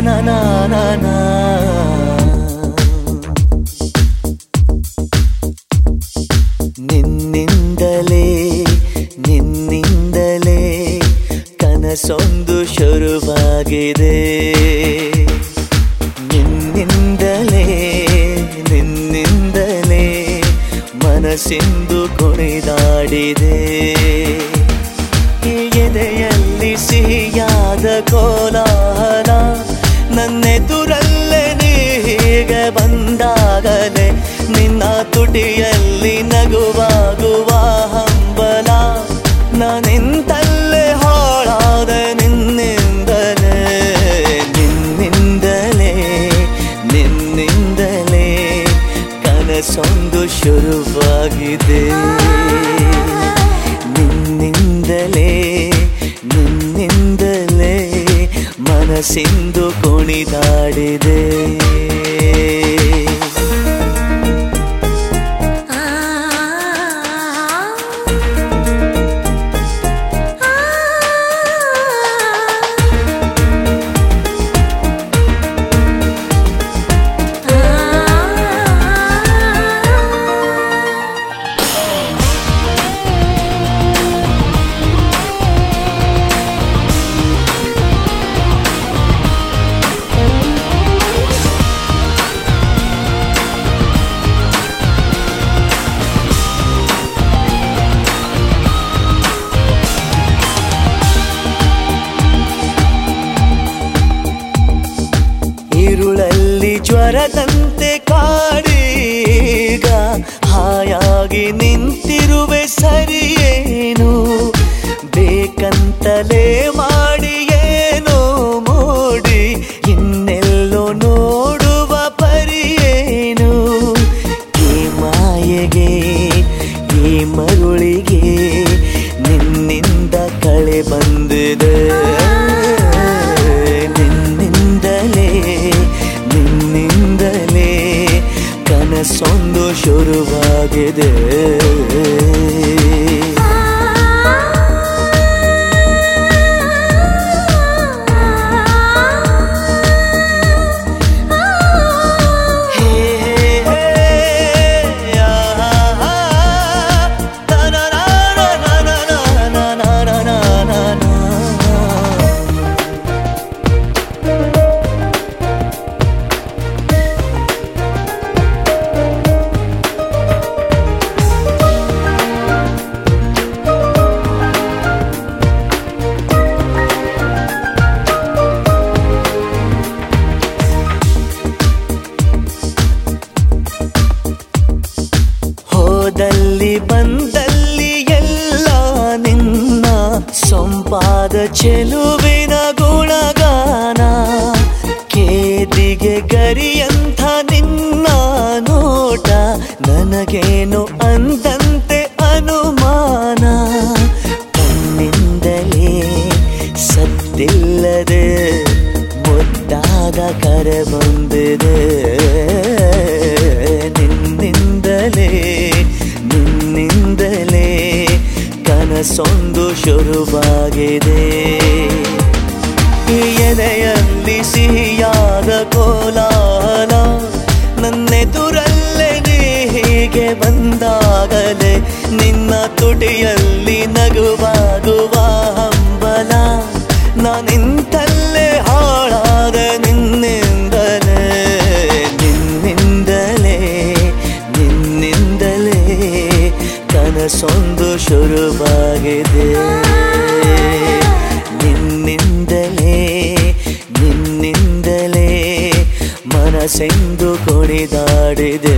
na na na ನಾ. ನಿನ್ನಿಂದಲೇ ನಿನ್ನಿಂದಲೇ ಕನಸೊಂದು ಶುರುವಾಗಿದೆ ನಿನ್ನಿಂದಲೇ ನಿನ್ನಿಂದಲೇ ಮನಸ್ಸಿಂದು ಕುಣಿದಾಡಿದೆ ಈ ಎದೆಯಲ್ಲಿ ಸಿಹಿಯಾದ ಕೋಲಾಹಲ ಶುರುವಾಗಿದೆ ನಿನ್ನಿಂದಲೇ ನಿನ್ನಿಂದಲೇ ಮನಸ್ಸಿಂದು ಕುಣಿದಾಡಿದೆ ഇരുಳಲ್ಲಿ ಜ್ವರದಂತೆ ಕಾಡೀಗ ಹಾಯಾಗಿ ನಿಂತಿರುವೆ ಸರಿಯೇನು? ಬೇಕಂತಲೇ ಮಾಡಿ ಏನೋ ಮೋಡಿ, ಇನ್ನೆಲ್ಲೋ ನೋಡುವ ಪರಿಯೇನು? ಈ ಮಾಯೆಗೆ, ಈ ಮರುಳಿಗೆ ನಿನ್ನಿಂದ ಕಳೆ ಬಂದಿದೆ. ಹೋದಲ್ಲಿ ಬಂದಲ್ಲಿ ಎಲ್ಲ ನಿನ್ನ ಸೊಂಪಾದ ಚೆಲುವಿನ ಗುಣಗಾನ, ಕೇದಿಗೆ ಗರಿಯಂಥ ನಿನ್ನ ನೋಟ ನನಗೇನು ಅಂದಂತೆ ಅನುಮಾನ? ಕಣ್ಣಿಂದಲೇ ಸತ್ತಿಲ್ಲದೆ ಮುದ್ದಾದ ಕರೆ ಬಂದಿದೆ. ಕನಸೊಂದು ಶುರುವಾಗಿದೆ. ಎದೆಯಲ್ಲಿ ಸಿಹಿಯಾದ ಕೋಲಾಲ ನನ್ನೆದುರಲ್ಲೇ ನೀ ಹೀಗೆ ಬಂದಾಗಲೇ ನಿನ್ನ ತುಟಿಯಲ್ಲಿ ನಗುವಾಗುವ ಹಂಬಲ. ನಾನಿಂತಲ್ಲೇ ಹಾಳಾದ ನಿನ್ನಿಂದಲೇ ಕನಸೊಂದು ಶುರುವಾಗಿದೆ. ನಿನ್ನಿಂದಲೇ ನಿನ್ನಿಂದಲೇ ಮನಸ್ಸೆಂದು ಕುಣಿದಾಡಿದೆ